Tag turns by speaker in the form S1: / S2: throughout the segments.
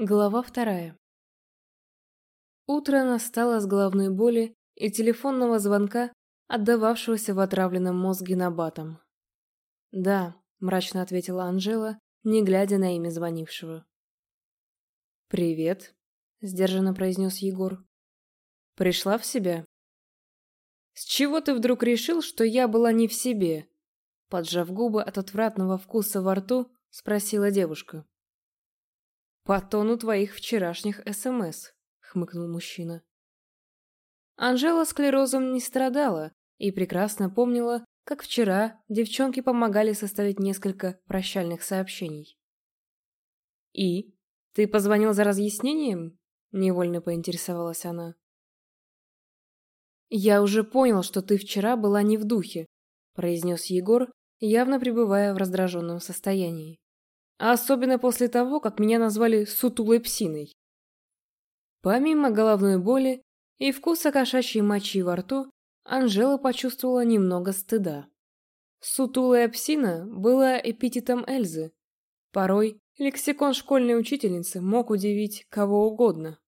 S1: Глава вторая. Утро настало с головной боли и телефонного звонка, отдававшегося в отравленном мозге набатом. «Да», — мрачно ответила Анжела, не глядя на имя звонившего. «Привет», — сдержанно произнес Егор. «Пришла в себя?» «С чего ты вдруг решил, что я была не в себе?» Поджав губы от отвратного вкуса во рту, спросила девушка. «По тону твоих вчерашних СМС», — хмыкнул мужчина. Анжела склерозом не страдала и прекрасно помнила, как вчера девчонки помогали составить несколько прощальных сообщений. «И? Ты позвонил за разъяснением?» — невольно поинтересовалась она. «Я уже понял, что ты вчера была не в духе», — произнес Егор, явно пребывая в раздраженном состоянии. А особенно после того, как меня назвали сутулой псиной. Помимо головной боли и вкуса кошачьей мочи во рту, Анжела почувствовала немного стыда. Сутулая псина была эпитетом Эльзы. Порой лексикон школьной учительницы мог удивить кого угодно.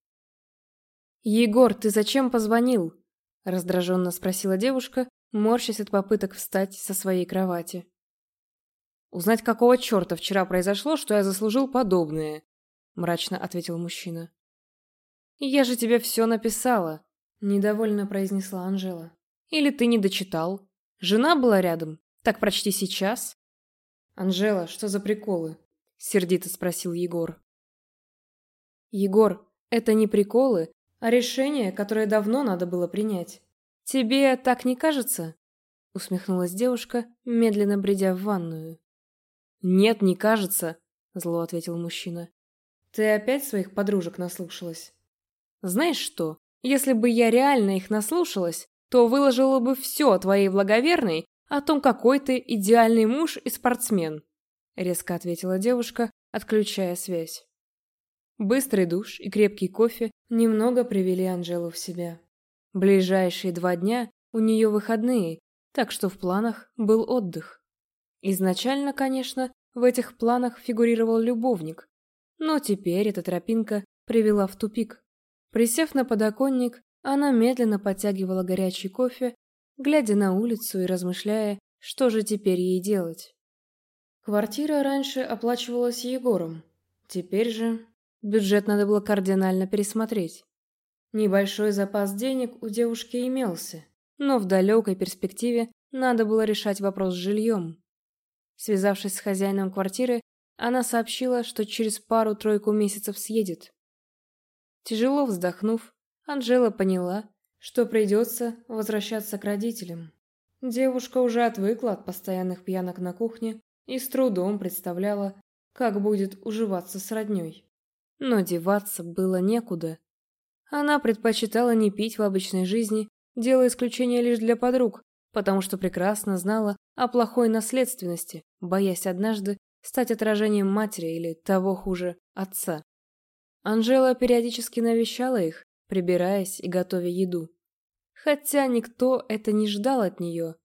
S1: «Егор, ты зачем позвонил?» – раздраженно спросила девушка, морщась от попыток встать со своей кровати. Узнать, какого черта вчера произошло, что я заслужил подобное, мрачно ответил мужчина. Я же тебе все написала, недовольно произнесла Анжела. Или ты не дочитал? Жена была рядом. Так прочти сейчас. Анжела, что за приколы? сердито спросил Егор. Егор, это не приколы, а решение, которое давно надо было принять. Тебе так не кажется? усмехнулась девушка, медленно бредя в ванную. «Нет, не кажется», — зло ответил мужчина. «Ты опять своих подружек наслушалась?» «Знаешь что, если бы я реально их наслушалась, то выложила бы все о твоей благоверной, о том, какой ты идеальный муж и спортсмен», — резко ответила девушка, отключая связь. Быстрый душ и крепкий кофе немного привели Анжелу в себя. Ближайшие два дня у нее выходные, так что в планах был отдых. Изначально, конечно, в этих планах фигурировал любовник, но теперь эта тропинка привела в тупик. Присев на подоконник, она медленно подтягивала горячий кофе, глядя на улицу и размышляя, что же теперь ей делать. Квартира раньше оплачивалась Егором, теперь же бюджет надо было кардинально пересмотреть. Небольшой запас денег у девушки имелся, но в далекой перспективе надо было решать вопрос с жильем. Связавшись с хозяином квартиры, она сообщила, что через пару-тройку месяцев съедет. Тяжело вздохнув, Анжела поняла, что придется возвращаться к родителям. Девушка уже отвыкла от постоянных пьянок на кухне и с трудом представляла, как будет уживаться с роднёй. Но деваться было некуда. Она предпочитала не пить в обычной жизни, делая исключение лишь для подруг, потому что прекрасно знала о плохой наследственности, боясь однажды стать отражением матери или, того хуже, отца. Анжела периодически навещала их, прибираясь и готовя еду. Хотя никто это не ждал от нее.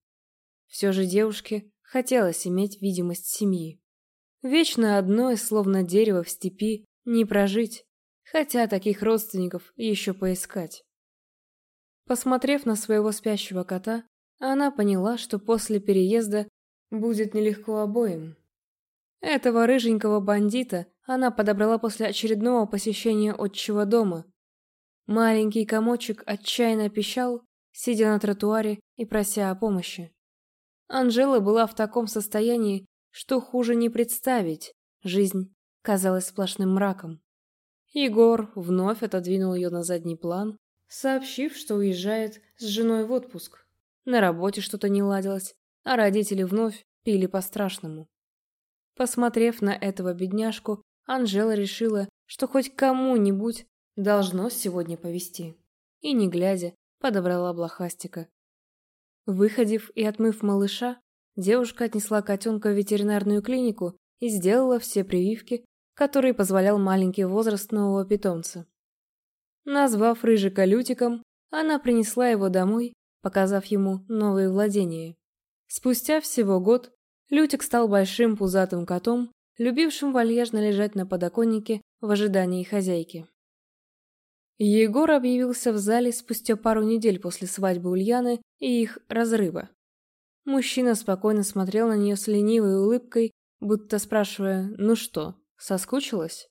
S1: Все же девушке хотелось иметь видимость семьи. Вечно одной, словно дерево в степи, не прожить, хотя таких родственников еще поискать. Посмотрев на своего спящего кота, она поняла, что после переезда будет нелегко обоим. Этого рыженького бандита она подобрала после очередного посещения отчего дома. Маленький комочек отчаянно пищал, сидя на тротуаре и прося о помощи. Анжела была в таком состоянии, что хуже не представить. Жизнь казалась сплошным мраком. Егор вновь отодвинул ее на задний план, сообщив, что уезжает с женой в отпуск. На работе что-то не ладилось, а родители вновь пили по-страшному. Посмотрев на этого бедняжку, Анжела решила, что хоть кому-нибудь должно сегодня повести. И, не глядя, подобрала блохастика. Выходив и отмыв малыша, девушка отнесла котенка в ветеринарную клинику и сделала все прививки, которые позволял маленький возраст нового питомца. Назвав рыжика Лютиком, она принесла его домой показав ему новые владения. Спустя всего год Лютик стал большим пузатым котом, любившим вальяжно лежать на подоконнике в ожидании хозяйки. Егор объявился в зале спустя пару недель после свадьбы Ульяны и их разрыва. Мужчина спокойно смотрел на нее с ленивой улыбкой, будто спрашивая «Ну что, соскучилась?».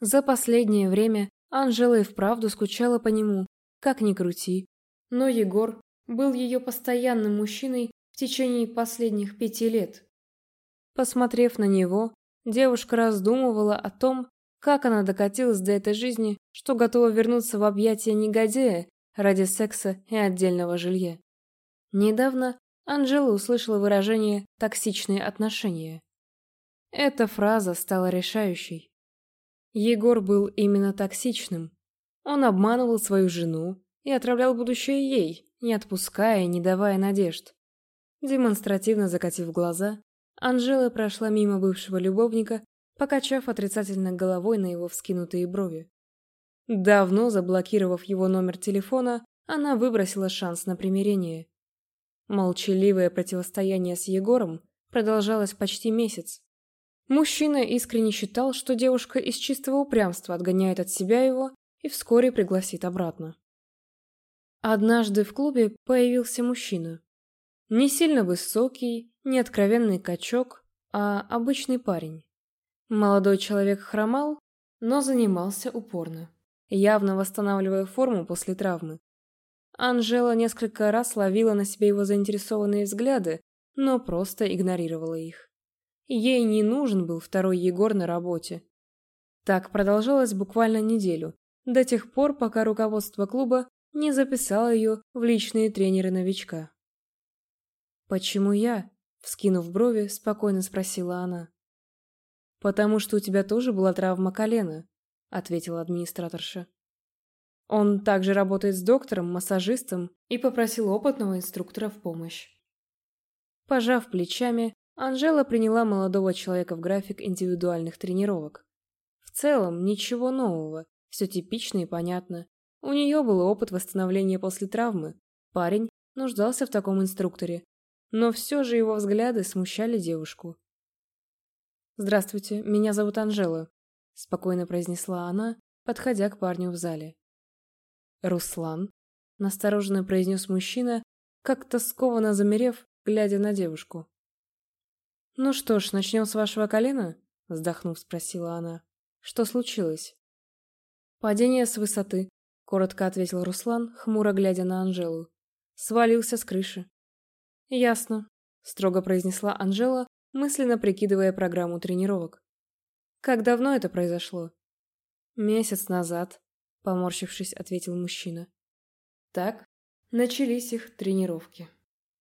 S1: За последнее время Анжела и вправду скучала по нему, как ни крути. Но Егор был ее постоянным мужчиной в течение последних пяти лет. Посмотрев на него, девушка раздумывала о том, как она докатилась до этой жизни, что готова вернуться в объятия негодяя ради секса и отдельного жилья. Недавно Анжела услышала выражение «токсичные отношения». Эта фраза стала решающей. Егор был именно токсичным. Он обманывал свою жену и отравлял будущее ей, не отпуская и не давая надежд. Демонстративно закатив глаза, Анжела прошла мимо бывшего любовника покачав отрицательно головой на его вскинутые брови. Давно заблокировав его номер телефона, она выбросила шанс на примирение. Молчаливое противостояние с Егором продолжалось почти месяц. Мужчина искренне считал, что девушка из чистого упрямства отгоняет от себя его и вскоре пригласит обратно. Однажды в клубе появился мужчина. Не сильно высокий, не откровенный качок, а обычный парень. Молодой человек хромал, но занимался упорно, явно восстанавливая форму после травмы. Анжела несколько раз ловила на себе его заинтересованные взгляды, но просто игнорировала их. Ей не нужен был второй Егор на работе. Так продолжалось буквально неделю, до тех пор, пока руководство клуба не записало ее в личные тренеры новичка. «Почему я?» — вскинув брови, спокойно спросила она. «Потому что у тебя тоже была травма колена», — ответила администраторша. Он также работает с доктором, массажистом и попросил опытного инструктора в помощь. Пожав плечами, Анжела приняла молодого человека в график индивидуальных тренировок. В целом, ничего нового, все типично и понятно. У нее был опыт восстановления после травмы. Парень нуждался в таком инструкторе. Но все же его взгляды смущали девушку. «Здравствуйте, меня зовут Анжела», — спокойно произнесла она, подходя к парню в зале. «Руслан», — настороженно произнес мужчина, как-то скованно замерев, глядя на девушку. «Ну что ж, начнем с вашего колена?» — вздохнув, спросила она. «Что случилось?» «Падение с высоты», — коротко ответил Руслан, хмуро глядя на Анжелу. «Свалился с крыши». «Ясно», — строго произнесла Анжела, мысленно прикидывая программу тренировок. «Как давно это произошло?» «Месяц назад», — поморщившись, ответил мужчина. Так, начались их тренировки.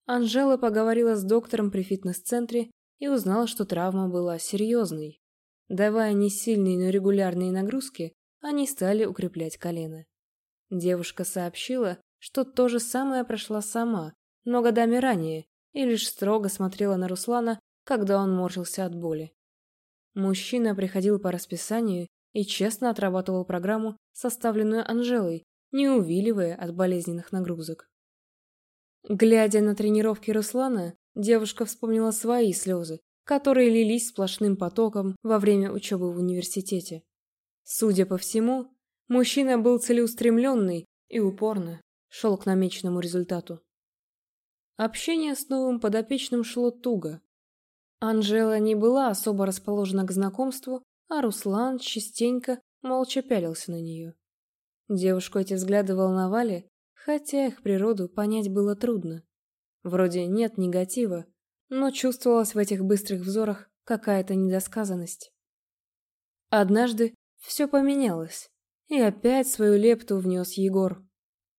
S1: Анжела поговорила с доктором при фитнес-центре и узнала, что травма была серьезной. Давая не сильные, но регулярные нагрузки, они стали укреплять колено. Девушка сообщила, что то же самое прошла сама, но годами ранее, и лишь строго смотрела на Руслана, когда он морщился от боли. Мужчина приходил по расписанию и честно отрабатывал программу, составленную Анжелой, не увиливая от болезненных нагрузок. Глядя на тренировки Руслана, девушка вспомнила свои слезы, которые лились сплошным потоком во время учебы в университете. Судя по всему, мужчина был целеустремленный и упорно шел к намеченному результату. Общение с новым подопечным шло туго, Анжела не была особо расположена к знакомству, а Руслан частенько молча пялился на нее. Девушку эти взгляды волновали, хотя их природу понять было трудно. Вроде нет негатива, но чувствовалась в этих быстрых взорах какая-то недосказанность. Однажды все поменялось, и опять свою лепту внес Егор.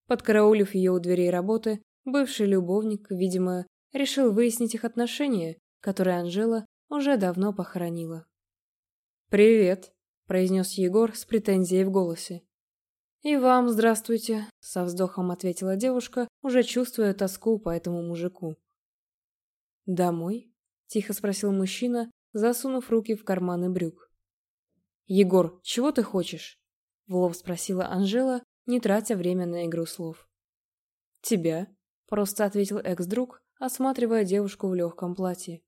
S1: Подкараулив ее у дверей работы, бывший любовник, видимо, решил выяснить их отношения который Анжела уже давно похоронила. «Привет», — произнес Егор с претензией в голосе. «И вам здравствуйте», — со вздохом ответила девушка, уже чувствуя тоску по этому мужику. «Домой?» — тихо спросил мужчина, засунув руки в карманы брюк. «Егор, чего ты хочешь?» — в лоб спросила Анжела, не тратя время на игру слов. «Тебя», — просто ответил экс-друг, осматривая девушку в легком платье.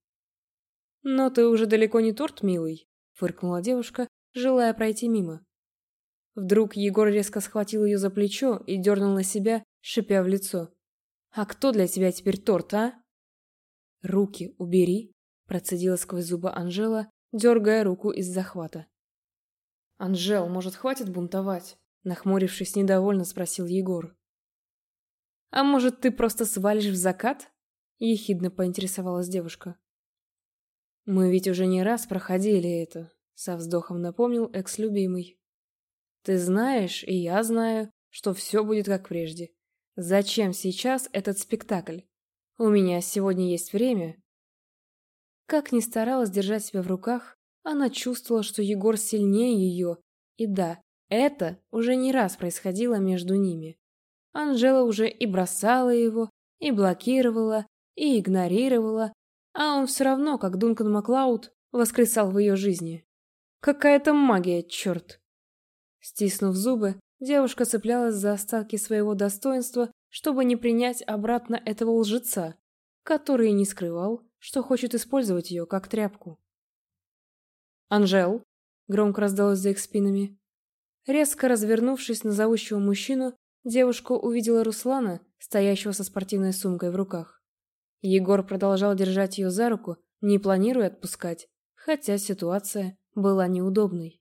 S1: «Но ты уже далеко не торт, милый», — фыркнула девушка, желая пройти мимо. Вдруг Егор резко схватил ее за плечо и дернул на себя, шипя в лицо. «А кто для тебя теперь торт, а?» «Руки убери», – процедила сквозь зубы Анжела, дергая руку из захвата. «Анжел, может, хватит бунтовать?» – нахмурившись, недовольно спросил Егор. «А может, ты просто свалишь в закат?» – ехидно поинтересовалась девушка. «Мы ведь уже не раз проходили это», – со вздохом напомнил экс-любимый. «Ты знаешь, и я знаю, что все будет как прежде. Зачем сейчас этот спектакль? У меня сегодня есть время». Как ни старалась держать себя в руках, она чувствовала, что Егор сильнее ее, и да, это уже не раз происходило между ними. Анжела уже и бросала его, и блокировала, и игнорировала, а он все равно, как Дункан Маклауд, воскресал в ее жизни. Какая-то магия, черт! Стиснув зубы, девушка цеплялась за остатки своего достоинства, чтобы не принять обратно этого лжеца, который не скрывал, что хочет использовать ее как тряпку. «Анжел!» — громко раздалось за их спинами. Резко развернувшись на зовущего мужчину, девушка увидела Руслана, стоящего со спортивной сумкой в руках. Егор продолжал держать ее за руку, не планируя отпускать, хотя ситуация была неудобной.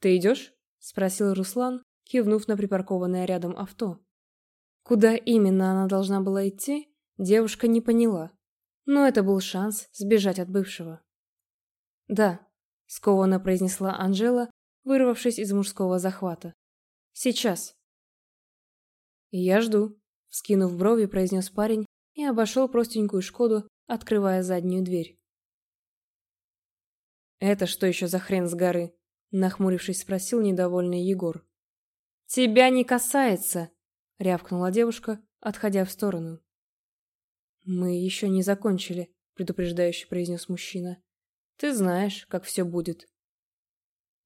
S1: «Ты идешь?» — спросил Руслан, кивнув на припаркованное рядом авто. Куда именно она должна была идти, девушка не поняла, но это был шанс сбежать от бывшего. «Да», — скованно произнесла Анжела, вырвавшись из мужского захвата. «Сейчас». «Я жду», — вскинув брови, произнес парень и обошел простенькую «Шкоду», открывая заднюю дверь. «Это что еще за хрен с горы?» — нахмурившись, спросил недовольный Егор. «Тебя не касается!» — рявкнула девушка, отходя в сторону. «Мы еще не закончили», — предупреждающе произнес мужчина. Ты знаешь, как все будет.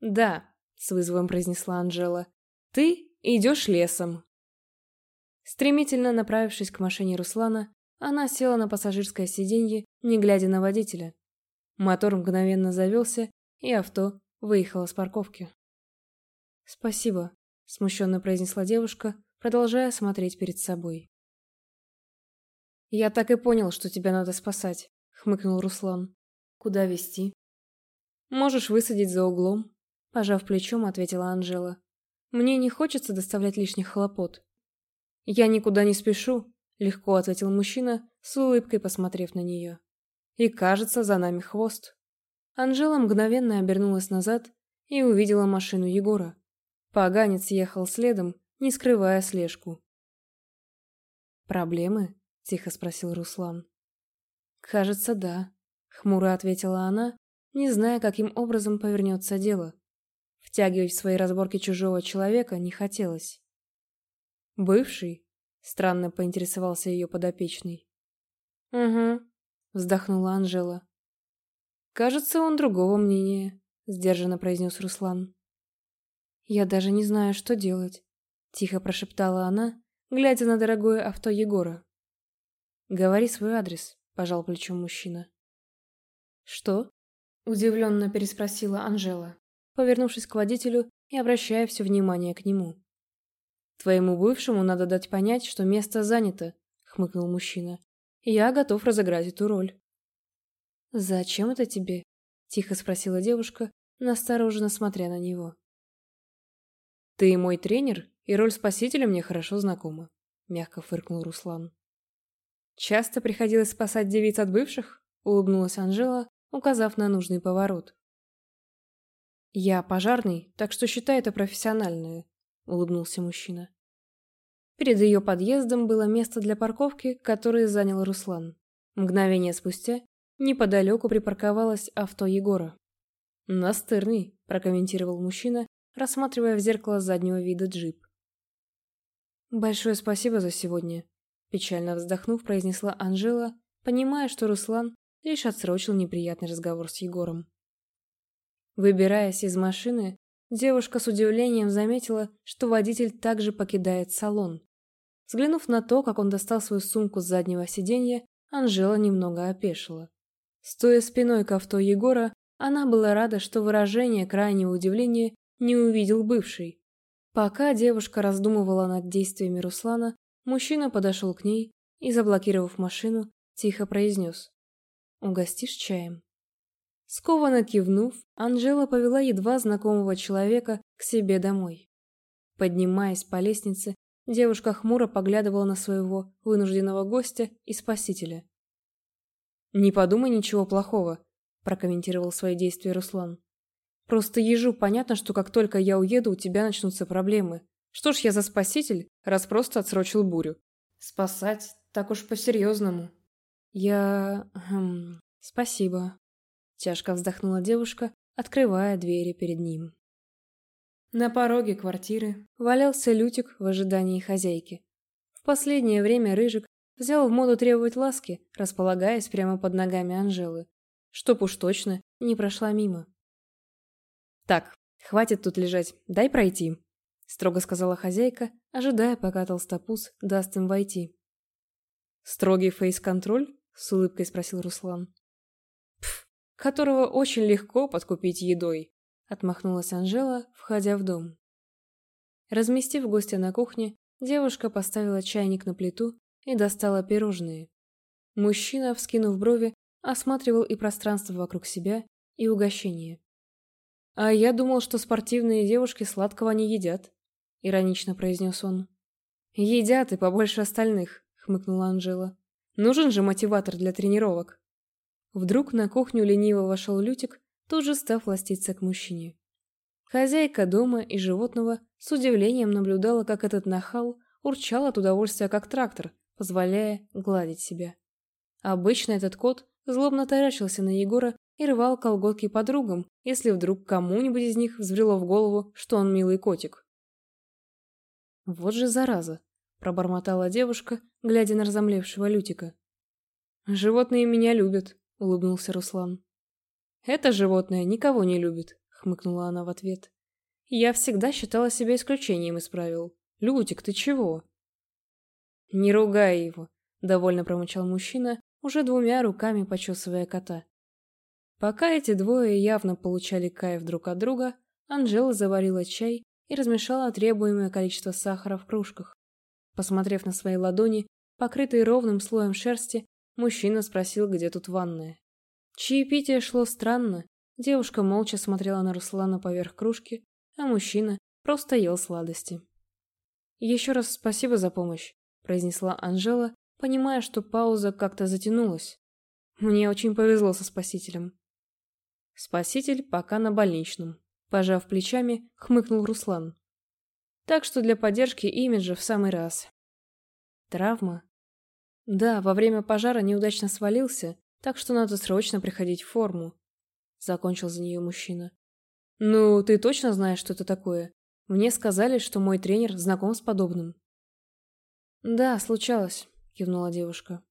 S1: Да, с вызовом произнесла Анжела. Ты идешь лесом. Стремительно направившись к машине Руслана, она села на пассажирское сиденье, не глядя на водителя. Мотор мгновенно завелся, и авто выехало с парковки. «Спасибо», — смущенно произнесла девушка, продолжая смотреть перед собой. «Я так и понял, что тебя надо спасать», — хмыкнул Руслан. Куда вести? Можешь высадить за углом, пожав плечом, ответила Анжела. Мне не хочется доставлять лишних хлопот. Я никуда не спешу, легко ответил мужчина, с улыбкой посмотрев на нее. И кажется, за нами хвост. Анжела мгновенно обернулась назад и увидела машину Егора. Поганец ехал следом, не скрывая слежку. «Проблемы?» – тихо спросил Руслан. «Кажется, да», Хмуро ответила она, не зная, каким образом повернется дело. Втягивать в свои разборки чужого человека не хотелось. «Бывший?» — странно поинтересовался ее подопечный. «Угу», — вздохнула Анжела. «Кажется, он другого мнения», — сдержанно произнес Руслан. «Я даже не знаю, что делать», — тихо прошептала она, глядя на дорогое авто Егора. «Говори свой адрес», — пожал плечом мужчина. «Что?» – удивленно переспросила Анжела, повернувшись к водителю и обращая все внимание к нему. «Твоему бывшему надо дать понять, что место занято», – хмыкнул мужчина. «Я готов разыграть эту роль». «Зачем это тебе?» – тихо спросила девушка, настороженно смотря на него. «Ты мой тренер, и роль спасителя мне хорошо знакома», – мягко фыркнул Руслан. «Часто приходилось спасать девиц от бывших?» – улыбнулась Анжела, указав на нужный поворот. «Я пожарный, так что считай это профессиональное», — улыбнулся мужчина. Перед ее подъездом было место для парковки, которое занял Руслан. Мгновение спустя неподалеку припарковалось авто Егора. «Настырный», — прокомментировал мужчина, рассматривая в зеркало заднего вида джип. «Большое спасибо за сегодня», — печально вздохнув, произнесла Анжела, понимая, что Руслан лишь отсрочил неприятный разговор с Егором. Выбираясь из машины, девушка с удивлением заметила, что водитель также покидает салон. Взглянув на то, как он достал свою сумку с заднего сиденья, Анжела немного опешила. Стоя спиной к авто Егора, Она была рада, что выражение крайнего удивления не увидел бывший. Пока девушка раздумывала над действиями Руслана, мужчина подошел к ней и, заблокировав машину, тихо произнес. «Угостишь чаем?» Скованно кивнув, Анжела повела едва знакомого человека к себе домой. Поднимаясь по лестнице, девушка хмуро поглядывала на своего вынужденного гостя и спасителя. «Не подумай ничего плохого», – прокомментировал свои действия Руслан. «Просто ежу понятно, что как только я уеду, у тебя начнутся проблемы. Что ж я за спаситель, раз просто отсрочил бурю? Спасать так уж по-серьезному». «Я... Хм, спасибо», – тяжко вздохнула девушка, открывая двери перед ним. На пороге квартиры валялся Лютик в ожидании хозяйки. В последнее время Рыжик взял в моду требовать ласки, располагаясь прямо под ногами Анжелы, чтоб уж точно не прошла мимо. «Так, хватит тут лежать, дай пройти», — строго сказала хозяйка, ожидая, пока толстопуз даст им войти. «Строгий фейс-контроль?» — с улыбкой спросил Руслан. «Пф, которого очень легко подкупить едой», Отмахнулась Анжела, входя в дом. Разместив гостя на кухне, девушка поставила чайник на плиту и достала пирожные. Мужчина, вскинув брови, осматривал и пространство вокруг себя, и угощение. «А я думал, что спортивные девушки сладкого не едят», — иронично произнес он. «Едят и побольше остальных», — хмыкнула Анжела. «Нужен же мотиватор для тренировок». Вдруг на кухню лениво вошел Лютик тут же став ластиться к мужчине. Хозяйка дома и животного с удивлением наблюдала, как этот нахал урчал от удовольствия как трактор, позволяя гладить себя. Обычно этот кот злобно таращился на Егора и рвал колготки подругам, если вдруг кому-нибудь из них взбрело в голову, что он милый котик. «Вот же зараза!» – пробормотала девушка, глядя на разомлевшего Лютика. «Животные меня любят», – улыбнулся Руслан. «Это животное никого не любит», — хмыкнула она в ответ. «Я всегда считала себя исключением из правил. Лютик, ты чего?» «Не ругай его», — довольно промычал мужчина, уже двумя руками почесывая кота. Пока эти двое явно получали кайф друг от друга, Анжела заварила чай и размешала требуемое количество сахара в кружках. Посмотрев на свои ладони, покрытые ровным слоем шерсти, мужчина спросил, где тут ванная. Чаепитие шло странно. Девушка молча смотрела на Руслана поверх кружки, а мужчина просто ел сладости. «Еще раз спасибо за помощь», – произнесла Анжела, понимая, что пауза как-то затянулась. «Мне очень повезло со спасителем». Спаситель пока на больничном. Пожав плечами, хмыкнул Руслан. Так что для поддержки имиджа в самый раз. Травма? Да, во время пожара неудачно свалился, так что надо срочно приходить в форму. Закончил за нее мужчина. Ну, ты точно знаешь, что это такое? Мне сказали, что мой тренер знаком с подобным. Да, случалось, кивнула девушка.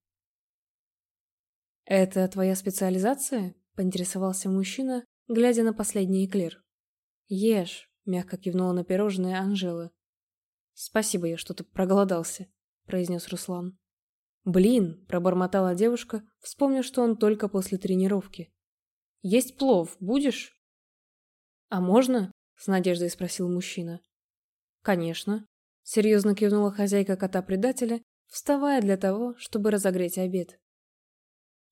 S1: Это твоя специализация? Поинтересовался мужчина, глядя на последний эклер. Ешь, мягко кивнула на пирожное Анжела. Спасибо, я что-то проголодался, произнес Руслан. «Блин!» – пробормотала девушка, вспомнив, что он только после тренировки. «Есть плов, будешь?» «А можно?» – с надеждой спросил мужчина. «Конечно», – серьезно кивнула хозяйка кота-предателя, вставая для того, чтобы разогреть обед.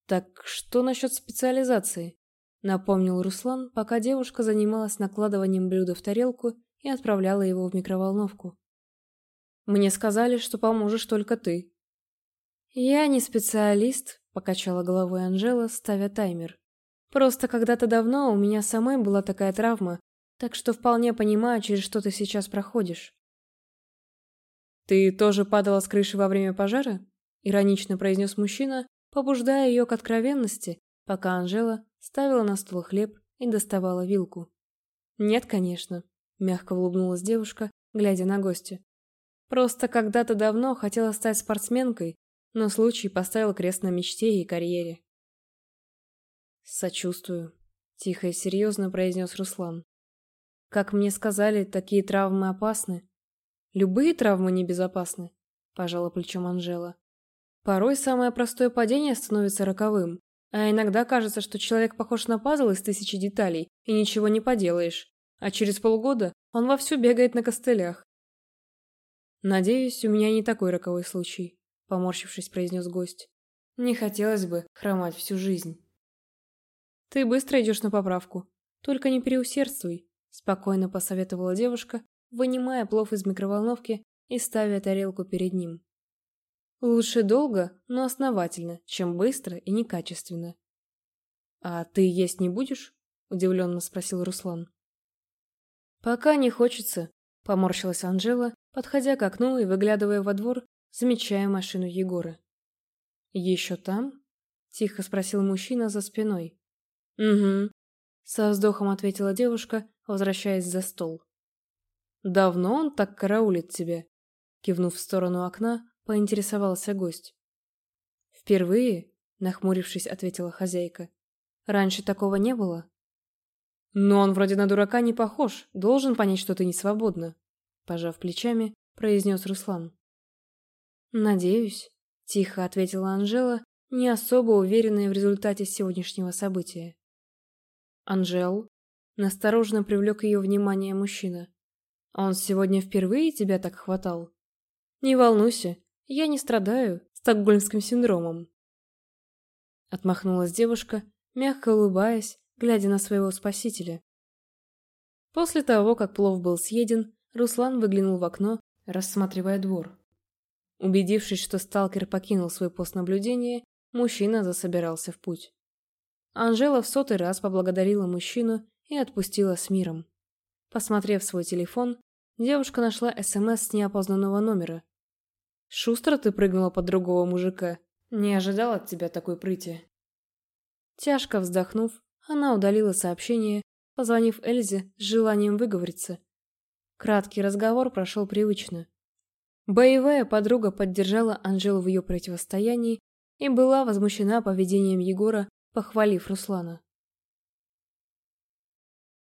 S1: «Так что насчет специализации?» – напомнил Руслан, пока девушка занималась накладыванием блюда в тарелку и отправляла его в микроволновку. «Мне сказали, что поможешь только ты», «Я не специалист», — покачала головой Анжела, ставя таймер. «Просто когда-то давно у меня самой была такая травма, так что вполне понимаю, через что ты сейчас проходишь». «Ты тоже падала с крыши во время пожара?» — иронично произнес мужчина, побуждая ее к откровенности, пока Анжела ставила на стол хлеб и доставала вилку. «Нет, конечно», — мягко улыбнулась девушка, глядя на гостя. «Просто когда-то давно хотела стать спортсменкой, но случай поставил крест на мечте и карьере. «Сочувствую», — тихо и серьезно произнес Руслан. «Как мне сказали, такие травмы опасны». «Любые травмы небезопасны», — пожала плечом Анжела. «Порой самое простое падение становится роковым, А иногда кажется, что человек похож на пазл из тысячи деталей, и ничего не поделаешь. А через полгода он вовсю бегает на костылях. «Надеюсь, у меня не такой роковой случай», — поморщившись, произнес гость. «Не хотелось бы хромать всю жизнь». «Ты быстро идешь на поправку. Только не переусердствуй», — спокойно посоветовала девушка, вынимая плов из микроволновки и ставя тарелку перед ним. Лучше долго, но основательно, чем быстро и некачественно. «А ты есть не будешь?» – удивленно спросил Руслан. «Пока не хочется», – поморщилась Анжела, подходя к окну и выглядывая во двор, замечая машину Егора. «Еще там?» – тихо спросил мужчина за спиной. «Угу», – со вздохом ответила девушка, возвращаясь за стол. «Давно он так караулит тебя?» Кивнув в сторону окна, поинтересовался гость. «Впервые?» – нахмурившись, ответила хозяйка. «Раньше такого не было?» «Но он вроде на дурака не похож, должен понять, что ты не свободна», – пожав плечами, произнес Руслан. «Надеюсь», – тихо ответила Анжела, не особо уверенная в результате сегодняшнего события. «Анжел?» – настороженно привлек ее внимание мужчина. «Он сегодня впервые тебя так хватал?» «Не волнуйся, я не страдаю стокгольмским синдромом. Отмахнулась девушка, мягко улыбаясь, глядя на своего спасителя. После того, как плов был съеден, Руслан выглянул в окно, рассматривая двор. Убедившись, что сталкер покинул свой пост наблюдения, мужчина засобирался в путь. Анжела в сотый раз поблагодарила мужчину и отпустила с миром. Посмотрев свой телефон, девушка нашла СМС с неопознанного номера, Шустро ты прыгнула под другого мужика. Не ожидал от тебя такой прыти. Тяжко вздохнув, она удалила сообщение, позвонив Эльзе с желанием выговориться. Краткий разговор прошел привычно. Боевая подруга поддержала Анжелу в ее противостоянии и была возмущена поведением Егора, похвалив Руслана.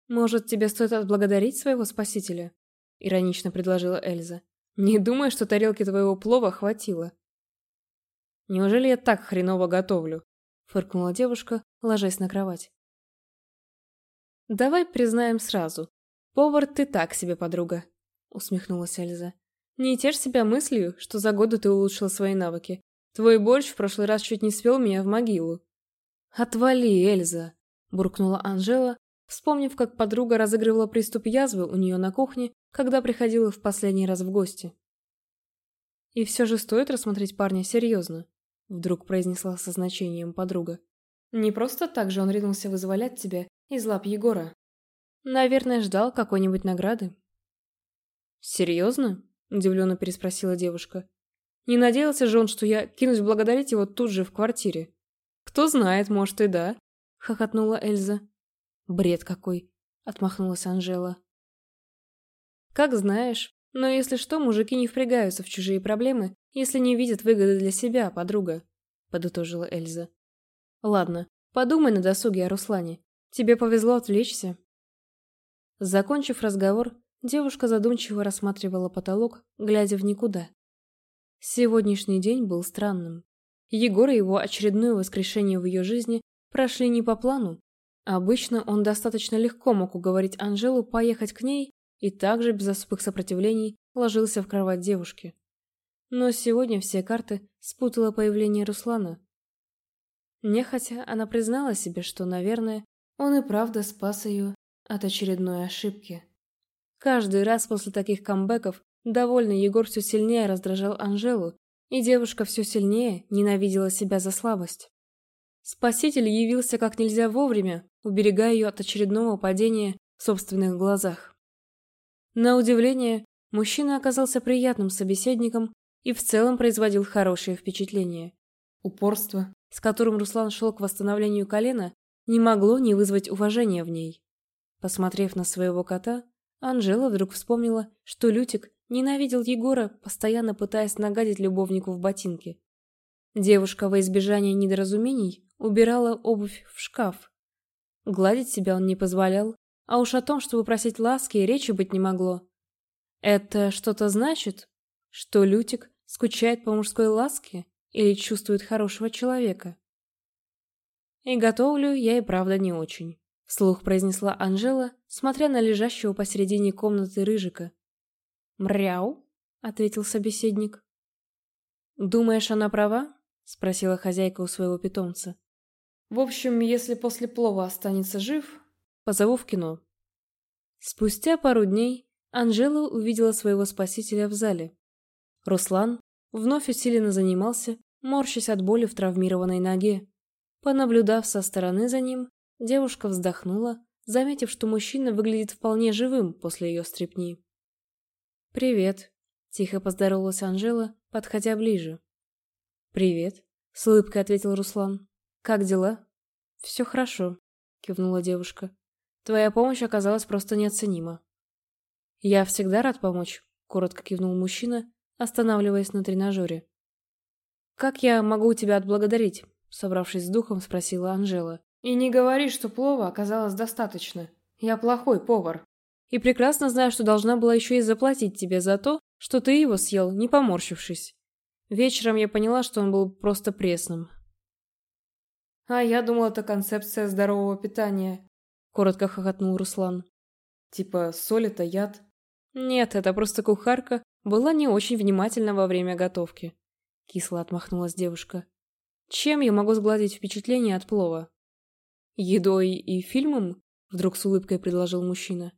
S1: «Может, тебе стоит отблагодарить своего спасителя?» — иронично предложила Эльза. Не думай, что тарелки твоего плова хватило. Неужели я так хреново готовлю? Фыркнула девушка, ложась на кровать. Давай признаем сразу. Повар ты так себе, подруга. Усмехнулась Эльза. Не тешь себя мыслью, что за годы ты улучшила свои навыки. Твой борщ в прошлый раз чуть не свел меня в могилу. Отвали, Эльза, буркнула Анжела, вспомнив, как подруга разыгрывала приступ язвы у нее на кухне когда приходила в последний раз в гости. «И все же стоит рассмотреть парня серьезно», — вдруг произнесла со значением подруга. «Не просто так же он ринулся вызволять тебя из лап Егора. Наверное, ждал какой-нибудь награды». «Серьезно?» — удивленно переспросила девушка. «Не надеялся же он, что я кинусь благодарить его тут же в квартире?» «Кто знает, может и да», — хохотнула Эльза. «Бред какой!» — отмахнулась Анжела. Как знаешь. Но если что, мужики не впрягаются в чужие проблемы, если не видят выгоды для себя, подруга, подытожила Эльза. Ладно, подумай на досуге о Руслане. Тебе повезло отвлечься. Закончив разговор, девушка задумчиво рассматривала потолок, глядя в никуда. Сегодняшний день был странным. Егор и его очередное воскрешение в ее жизни прошли не по плану. Обычно он достаточно легко мог уговорить Анжелу поехать к ней и также без особых сопротивлений ложился в кровать девушки. Но сегодня все карты спутало появление Руслана. Нехотя она признала себе, что, наверное, он и правда спас ее от очередной ошибки. Каждый раз после таких камбэков довольный Егор все сильнее раздражал Анжелу, и девушка все сильнее ненавидела себя за слабость. Спаситель явился как нельзя вовремя, уберегая ее от очередного падения в собственных глазах. На удивление, мужчина оказался приятным собеседником и в целом производил хорошее впечатление. Упорство, с которым Руслан шел к восстановлению колена, не могло не вызвать уважения в ней. Посмотрев на своего кота, Анжела вдруг вспомнила, что Лютик ненавидел Егора, постоянно пытаясь нагадить любовнику в ботинки. Девушка во избежание недоразумений убирала обувь в шкаф. Гладить себя он не позволял, а уж о том, чтобы просить ласки, речи быть не могло. Это что-то значит? Что Лютик скучает по мужской ласке или чувствует хорошего человека? И готовлю я и правда не очень. Вслух произнесла Анжела, смотря на лежащего посередине комнаты рыжика. «Мряу?» — ответил собеседник. «Думаешь, она права?» — спросила хозяйка у своего питомца. «В общем, если после плова останется жив, позову в кино». Спустя пару дней Анжела увидела своего спасителя в зале. Руслан вновь усиленно занимался, морщась от боли в травмированной ноге. Понаблюдав со стороны за ним, девушка вздохнула, заметив, что мужчина выглядит вполне живым после ее стряпни. «Привет», — тихо поздоровалась Анжела, подходя ближе. «Привет», — с улыбкой ответил Руслан. «Как дела?» «Все хорошо», — кивнула девушка. «Твоя помощь оказалась просто неоценима». «Я всегда рад помочь», — коротко кивнул мужчина, останавливаясь на тренажере. «Как я могу тебя отблагодарить?» — собравшись с духом, спросила Анжела. «И не говори, что плова оказалось достаточно. Я плохой повар. И прекрасно знаю, что должна была еще и заплатить тебе за то, что ты его съел, не поморщившись. Вечером я поняла, что он был просто пресным. «А я думал, это концепция здорового питания», — коротко хохотнул Руслан. «Типа соль — это яд?» «Нет, это просто кухарка была не очень внимательна во время готовки», — кисло отмахнулась девушка. «Чем я могу сгладить впечатление от плова?» «Едой и фильмом?» — вдруг с улыбкой предложил мужчина.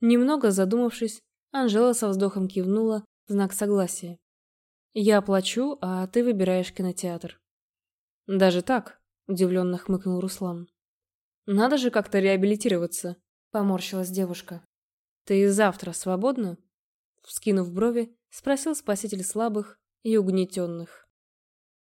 S1: Немного задумавшись, Анжела со вздохом кивнула в знак согласия. «Я оплачу, а ты выбираешь кинотеатр». «Даже так?» – удивленно хмыкнул Руслан. «Надо же как-то реабилитироваться», – поморщилась девушка. «Ты завтра свободна?» Вскинув брови, спросил спаситель слабых и угнетенных.